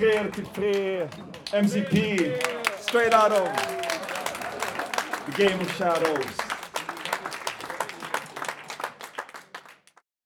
Frere to MCP, straight out of the Game of Shadows.